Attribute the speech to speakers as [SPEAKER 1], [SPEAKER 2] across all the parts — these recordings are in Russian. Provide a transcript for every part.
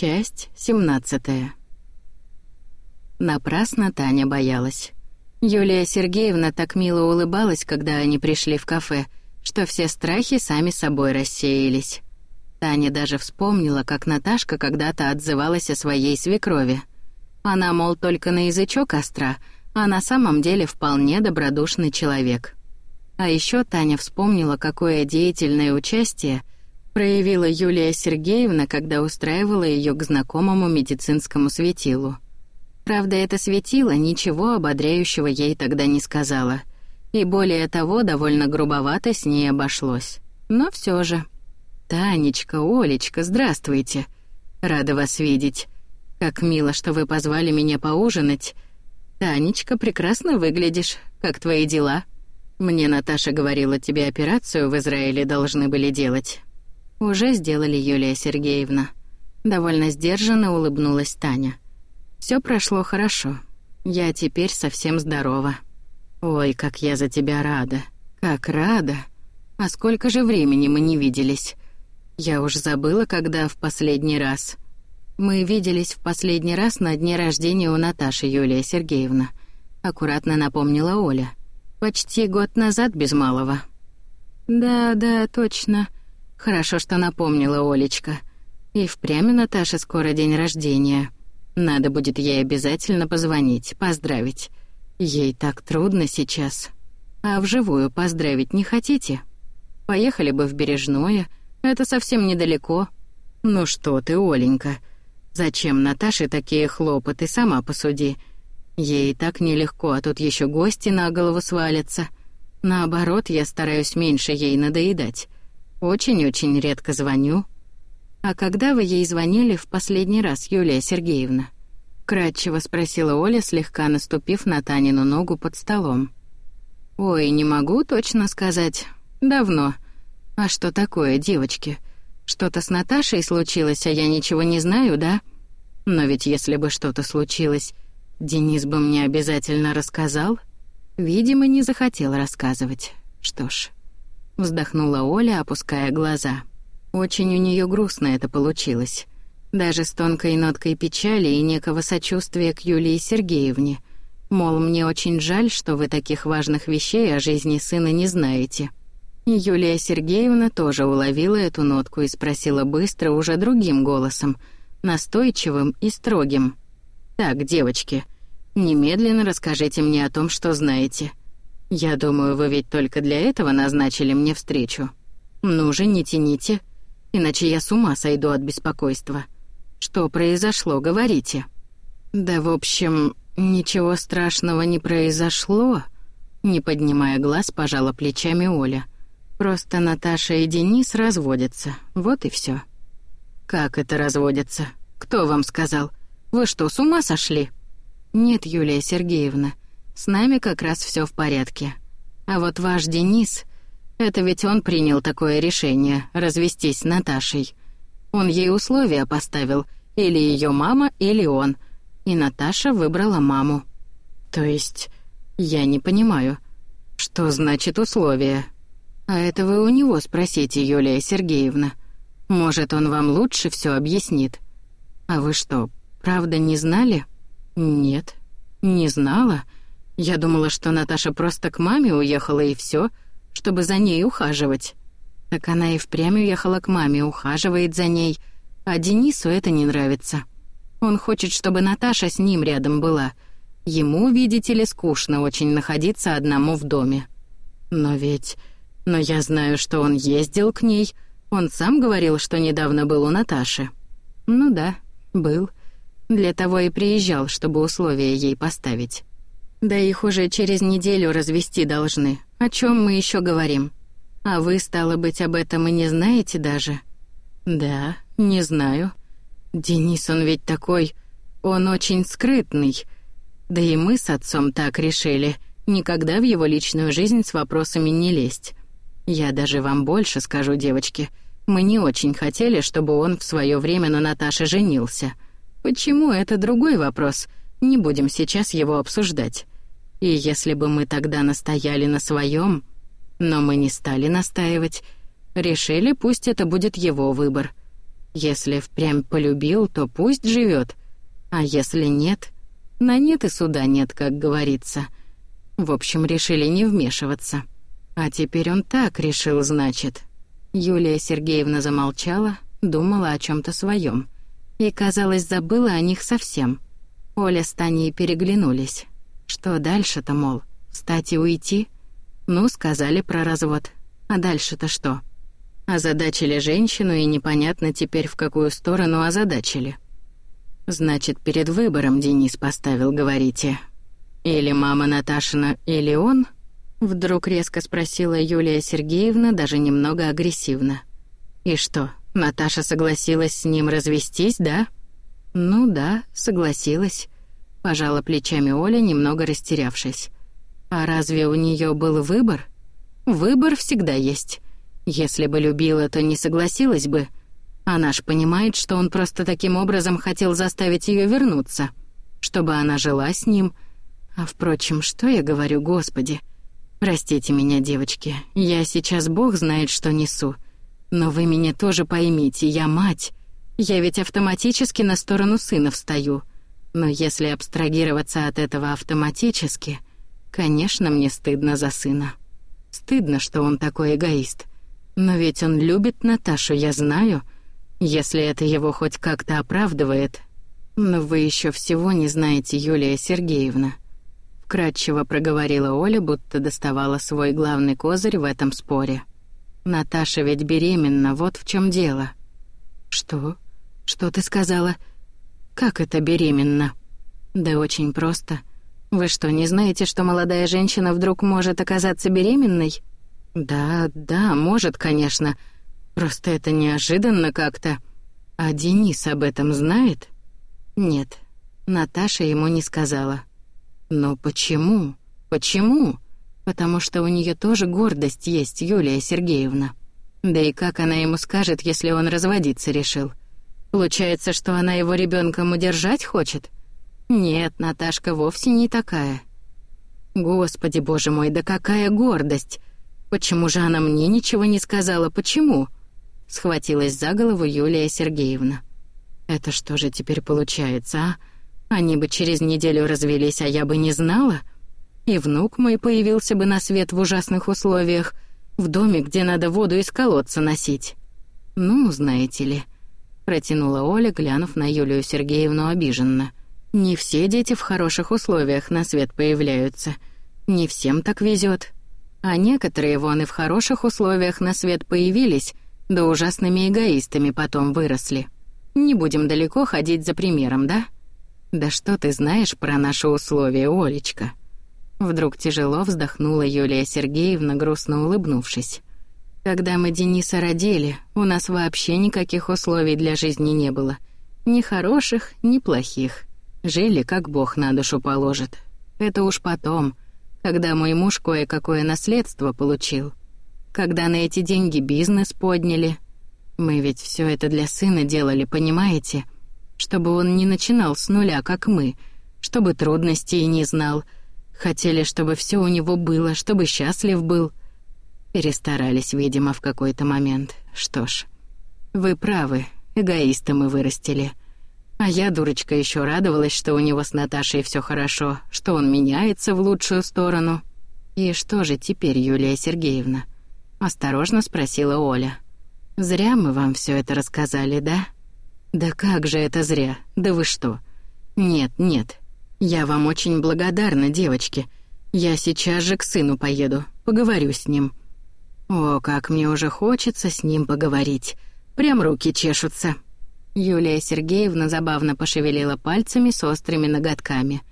[SPEAKER 1] Часть 17. Напрасно Таня боялась. Юлия Сергеевна так мило улыбалась, когда они пришли в кафе, что все страхи сами собой рассеялись. Таня даже вспомнила, как Наташка когда-то отзывалась о своей свекрови. Она, мол, только на язычок остра, а на самом деле вполне добродушный человек. А еще Таня вспомнила, какое деятельное участие проявила Юлия Сергеевна, когда устраивала ее к знакомому медицинскому светилу. Правда, это светило ничего ободряющего ей тогда не сказала. И более того, довольно грубовато с ней обошлось. Но все же. «Танечка, Олечка, здравствуйте. Рада вас видеть. Как мило, что вы позвали меня поужинать. Танечка, прекрасно выглядишь. Как твои дела? Мне Наташа говорила, тебе операцию в Израиле должны были делать. Уже сделали, Юлия Сергеевна. Довольно сдержанно улыбнулась Таня. Все прошло хорошо. Я теперь совсем здорова. Ой, как я за тебя рада. Как рада. А сколько же времени мы не виделись? Я уж забыла, когда в последний раз. Мы виделись в последний раз на дне рождения у Наташи Юлия Сергеевна. Аккуратно напомнила Оля. Почти год назад без малого. Да, да, точно. Хорошо, что напомнила Олечка. И впрямь у Наташи скоро день рождения. Надо будет ей обязательно позвонить, поздравить. Ей так трудно сейчас. А вживую поздравить не хотите? Поехали бы в Бережное, это совсем недалеко. Ну что ты, Оленька, зачем Наташе такие хлопоты, сама посуди. Ей так нелегко, а тут еще гости на голову свалятся. Наоборот, я стараюсь меньше ей надоедать. Очень-очень редко звоню. А когда вы ей звонили в последний раз, Юлия Сергеевна? Кратчево спросила Оля, слегка наступив на Танину ногу под столом. Ой, не могу точно сказать. Давно. А что такое, девочки? Что-то с Наташей случилось, а я ничего не знаю, да? Но ведь если бы что-то случилось, Денис бы мне обязательно рассказал. Видимо, не захотел рассказывать. Что ж, вздохнула Оля, опуская глаза. Очень у нее грустно это получилось. Даже с тонкой ноткой печали и некого сочувствия к Юлии Сергеевне. Мол, мне очень жаль, что вы таких важных вещей о жизни сына не знаете. И Юлия Сергеевна тоже уловила эту нотку и спросила быстро, уже другим голосом, настойчивым и строгим. «Так, девочки, немедленно расскажите мне о том, что знаете. Я думаю, вы ведь только для этого назначили мне встречу. Ну же, не тяните, иначе я с ума сойду от беспокойства. Что произошло, говорите». «Да, в общем, ничего страшного не произошло», — не поднимая глаз, пожала плечами Оля. Просто Наташа и Денис разводятся. Вот и все. Как это разводятся? Кто вам сказал? Вы что, с ума сошли? Нет, Юлия Сергеевна. С нами как раз все в порядке. А вот ваш Денис, это ведь он принял такое решение развестись с Наташей. Он ей условия поставил, или ее мама, или он. И Наташа выбрала маму. То есть, я не понимаю, что значит условия? А это вы у него спросите, Юлия Сергеевна. Может, он вам лучше все объяснит. А вы что, правда не знали? Нет, не знала. Я думала, что Наташа просто к маме уехала и все, чтобы за ней ухаживать. Так она и впрямь уехала к маме, ухаживает за ней, а Денису это не нравится. Он хочет, чтобы Наташа с ним рядом была. Ему, видите ли, скучно очень находиться одному в доме. Но ведь но я знаю, что он ездил к ней. Он сам говорил, что недавно был у Наташи. Ну да, был. Для того и приезжал, чтобы условия ей поставить. Да их уже через неделю развести должны. О чем мы еще говорим? А вы, стало быть, об этом и не знаете даже? Да, не знаю. Денис, он ведь такой... Он очень скрытный. Да и мы с отцом так решили. Никогда в его личную жизнь с вопросами не лезть. Я даже вам больше скажу, девочки. Мы не очень хотели, чтобы он в свое время на Наташе женился. Почему это другой вопрос? Не будем сейчас его обсуждать. И если бы мы тогда настояли на своем, но мы не стали настаивать, решили, пусть это будет его выбор. Если впрямь полюбил, то пусть живет, а если нет, на нет и суда нет, как говорится. В общем, решили не вмешиваться. А теперь он так решил, значит. Юлия Сергеевна замолчала, думала о чем то своем и, казалось, забыла о них совсем. Оля с Таней переглянулись. Что дальше-то, мол, встать и уйти? Ну, сказали про развод. А дальше-то что? Озадачили женщину, и непонятно теперь, в какую сторону озадачили. Значит, перед выбором Денис поставил, говорите. Или мама Наташина, или он? Вдруг резко спросила Юлия Сергеевна, даже немного агрессивно. И что, Наташа согласилась с ним развестись, да? Ну да, согласилась. Пожала плечами Оля, немного растерявшись. А разве у нее был выбор? Выбор всегда есть. Если бы любила, то не согласилась бы. Она ж понимает, что он просто таким образом хотел заставить ее вернуться, чтобы она жила с ним. А впрочем, что я говорю, Господи? Простите меня, девочки, я сейчас Бог знает, что несу. Но вы меня тоже поймите, я мать. Я ведь автоматически на сторону сына встаю. Но если абстрагироваться от этого автоматически, конечно, мне стыдно за сына. Стыдно, что он такой эгоист. Но ведь он любит Наташу, я знаю. Если это его хоть как-то оправдывает. Но вы еще всего не знаете, Юлия Сергеевна. Вкратчиво проговорила Оля, будто доставала свой главный козырь в этом споре. Наташа ведь беременна, вот в чем дело. Что? Что ты сказала? Как это беременна? Да очень просто. Вы что, не знаете, что молодая женщина вдруг может оказаться беременной? Да, да, может, конечно. Просто это неожиданно как-то. А Денис об этом знает? Нет. Наташа ему не сказала. Но почему? Почему? потому что у нее тоже гордость есть, Юлия Сергеевна. Да и как она ему скажет, если он разводиться решил? Получается, что она его ребенком удержать хочет? Нет, Наташка вовсе не такая. Господи, боже мой, да какая гордость! Почему же она мне ничего не сказала? Почему? Схватилась за голову Юлия Сергеевна. Это что же теперь получается, а? Они бы через неделю развелись, а я бы не знала? — и внук мой появился бы на свет в ужасных условиях, в доме, где надо воду из колодца носить. Ну, знаете ли, протянула Оля, глянув на Юлию Сергеевну обиженно. Не все дети в хороших условиях на свет появляются. Не всем так везет. А некоторые вон и в хороших условиях на свет появились, да ужасными эгоистами потом выросли. Не будем далеко ходить за примером, да? Да что ты знаешь про наши условия, Олечка? Вдруг тяжело вздохнула Юлия Сергеевна, грустно улыбнувшись. Когда мы Дениса родили, у нас вообще никаких условий для жизни не было. Ни хороших, ни плохих. Жили, как Бог на душу положит. Это уж потом, когда мой муж кое-какое наследство получил. Когда на эти деньги бизнес подняли. Мы ведь все это для сына делали, понимаете? Чтобы он не начинал с нуля, как мы, чтобы трудностей не знал — Хотели, чтобы все у него было, чтобы счастлив был. Перестарались, видимо, в какой-то момент. Что ж, вы правы, эгоиста мы вырастили. А я, дурочка, еще радовалась, что у него с Наташей все хорошо, что он меняется в лучшую сторону. И что же теперь, Юлия Сергеевна? Осторожно спросила Оля. Зря мы вам все это рассказали, да? Да как же это зря? Да вы что? Нет, нет. «Я вам очень благодарна, девочки. Я сейчас же к сыну поеду, поговорю с ним». «О, как мне уже хочется с ним поговорить. Прям руки чешутся». Юлия Сергеевна забавно пошевелила пальцами с острыми ноготками.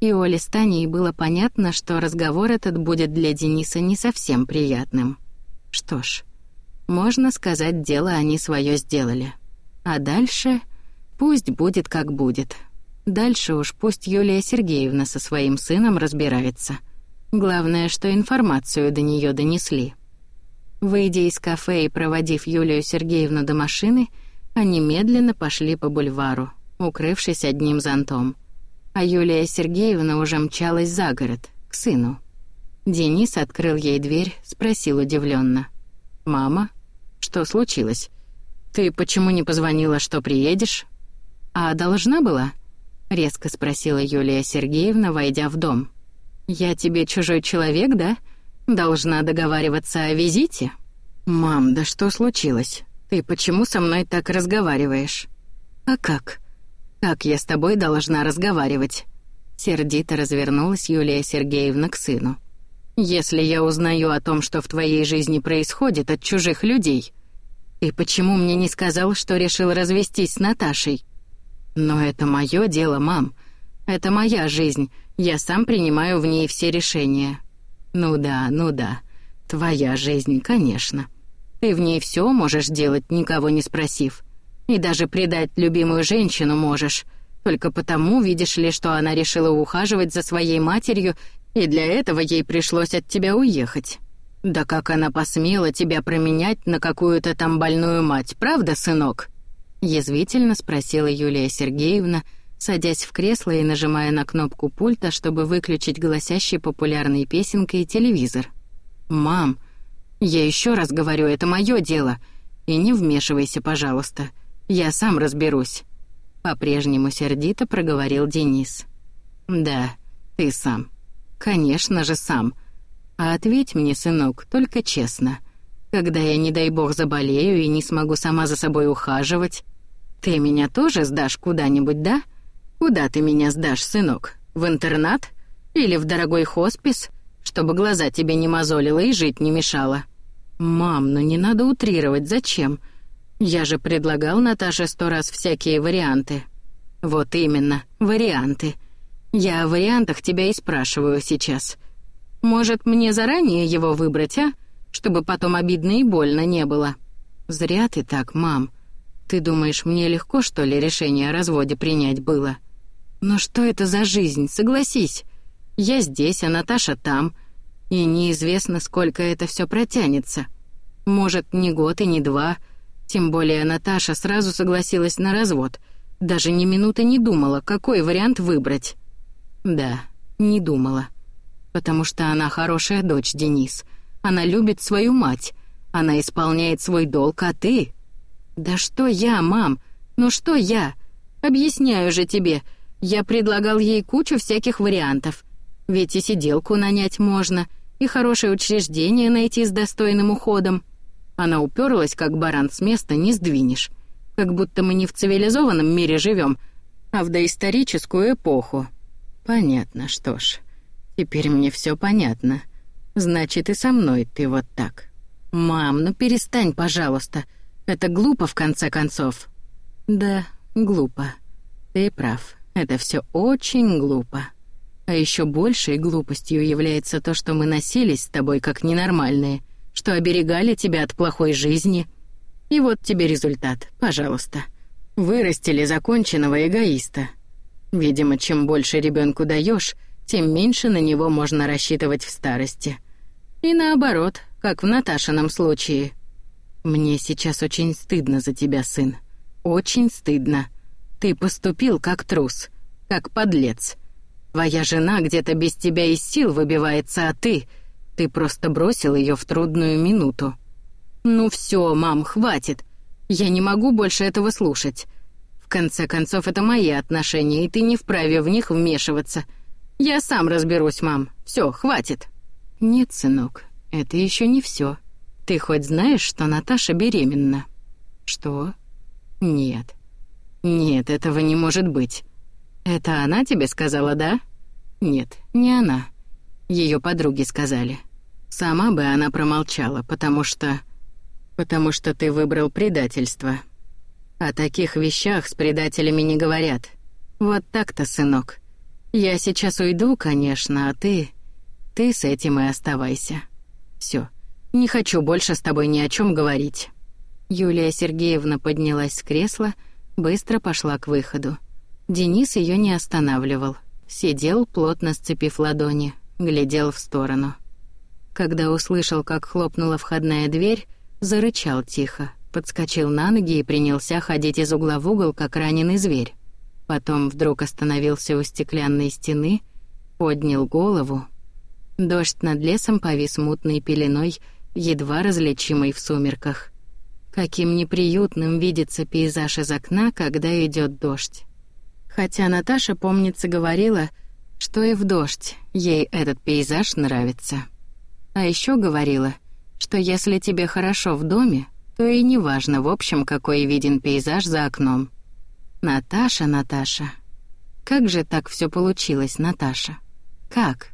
[SPEAKER 1] И Оле с Таней было понятно, что разговор этот будет для Дениса не совсем приятным. Что ж, можно сказать, дело они свое сделали. А дальше пусть будет как будет. Дальше уж пусть Юлия Сергеевна со своим сыном разбирается. Главное, что информацию до нее донесли. Выйдя из кафе и проводив Юлию Сергеевну до машины, они медленно пошли по бульвару, укрывшись одним зонтом. А Юлия Сергеевна уже мчалась за город, к сыну. Денис открыл ей дверь, спросил удивленно: "Мама, что случилось? Ты почему не позвонила, что приедешь? А должна была? резко спросила Юлия Сергеевна, войдя в дом. Я тебе чужой человек, да? Должна договариваться о визите? Мам, да что случилось? Ты почему со мной так разговариваешь? А как? Как я с тобой должна разговаривать? Сердито развернулась Юлия Сергеевна к сыну. Если я узнаю о том, что в твоей жизни происходит от чужих людей, ты почему мне не сказал, что решил развестись с Наташей? Но это мое дело, мам. Это моя жизнь. Я сам принимаю в ней все решения. Ну да, ну да. Твоя жизнь, конечно. Ты в ней все можешь делать, никого не спросив. И даже предать любимую женщину можешь. Только потому, видишь ли, что она решила ухаживать за своей матерью, и для этого ей пришлось от тебя уехать. Да как она посмела тебя променять на какую-то там больную мать, правда, сынок? Язвительно спросила Юлия Сергеевна, садясь в кресло и нажимая на кнопку пульта, чтобы выключить гласящий популярной песенкой телевизор. «Мам, я еще раз говорю, это мое дело. И не вмешивайся, пожалуйста. Я сам разберусь». По-прежнему сердито проговорил Денис. «Да, ты сам. Конечно же, сам. А ответь мне, сынок, только честно. Когда я, не дай бог, заболею и не смогу сама за собой ухаживать, ты меня тоже сдашь куда-нибудь, да? Куда ты меня сдашь, сынок? В интернат? Или в дорогой хоспис, чтобы глаза тебе не мозолило и жить не мешало? Мам, ну не надо утрировать, зачем? Я же предлагал Наташе сто раз всякие варианты. Вот именно, варианты. Я о вариантах тебя и спрашиваю сейчас. Может, мне заранее его выбрать, а? Чтобы потом обидно и больно не было. Зря ты так, мам. Ты думаешь, мне легко, что ли, решение о разводе принять было? Но что это за жизнь, согласись. Я здесь, а Наташа там. И неизвестно, сколько это все протянется. Может, не год и не два. Тем более Наташа сразу согласилась на развод. Даже ни минуты не думала, какой вариант выбрать. Да, не думала. Потому что она хорошая дочь, Денис. Она любит свою мать. Она исполняет свой долг, а ты... Да что я, мам? Ну что я? Объясняю же тебе. Я предлагал ей кучу всяких вариантов. Ведь и сиделку нанять можно, и хорошее учреждение найти с достойным уходом. Она уперлась, как баран с места, не сдвинешь. Как будто мы не в цивилизованном мире живем, а в доисторическую эпоху. Понятно, что ж. Теперь мне все понятно. Значит, и со мной ты вот так. Мам, ну перестань, пожалуйста. Это глупо в конце концов. Да, глупо. Ты прав. Это все очень глупо. А еще большей глупостью является то, что мы носились с тобой как ненормальные, что оберегали тебя от плохой жизни. И вот тебе результат, пожалуйста. Вырастили законченного эгоиста. Видимо, чем больше ребенку даешь, тем меньше на него можно рассчитывать в старости. И наоборот, как в Наташином случае. Мне сейчас очень стыдно за тебя, сын. Очень стыдно. Ты поступил как трус, как подлец. Твоя жена где-то без тебя из сил выбивается, а ты... Ты просто бросил ее в трудную минуту. Ну все, мам, хватит. Я не могу больше этого слушать. В конце концов, это мои отношения, и ты не вправе в них вмешиваться. Я сам разберусь, мам. Все, хватит. Нет, сынок, это еще не все. Ты хоть знаешь, что Наташа беременна? Что? Нет. Нет, этого не может быть. Это она тебе сказала, да? Нет, не она. Ее подруги сказали. Сама бы она промолчала, потому что потому что ты выбрал предательство. О таких вещах с предателями не говорят. Вот так-то, сынок. Я сейчас уйду, конечно, а ты... Ты с этим и оставайся. Все. Не хочу больше с тобой ни о чем говорить». Юлия Сергеевна поднялась с кресла, быстро пошла к выходу. Денис ее не останавливал. Сидел, плотно сцепив ладони, глядел в сторону. Когда услышал, как хлопнула входная дверь, зарычал тихо, подскочил на ноги и принялся ходить из угла в угол, как раненый зверь. Потом вдруг остановился у стеклянной стены, поднял голову. Дождь над лесом повис мутной пеленой, едва различимой в сумерках. Каким неприютным видится пейзаж из окна, когда идет дождь. Хотя Наташа, помнится, говорила, что и в дождь ей этот пейзаж нравится. А еще говорила, что если тебе хорошо в доме, то и не важно, в общем, какой виден пейзаж за окном. Наташа, Наташа. Как же так все получилось, Наташа? Как?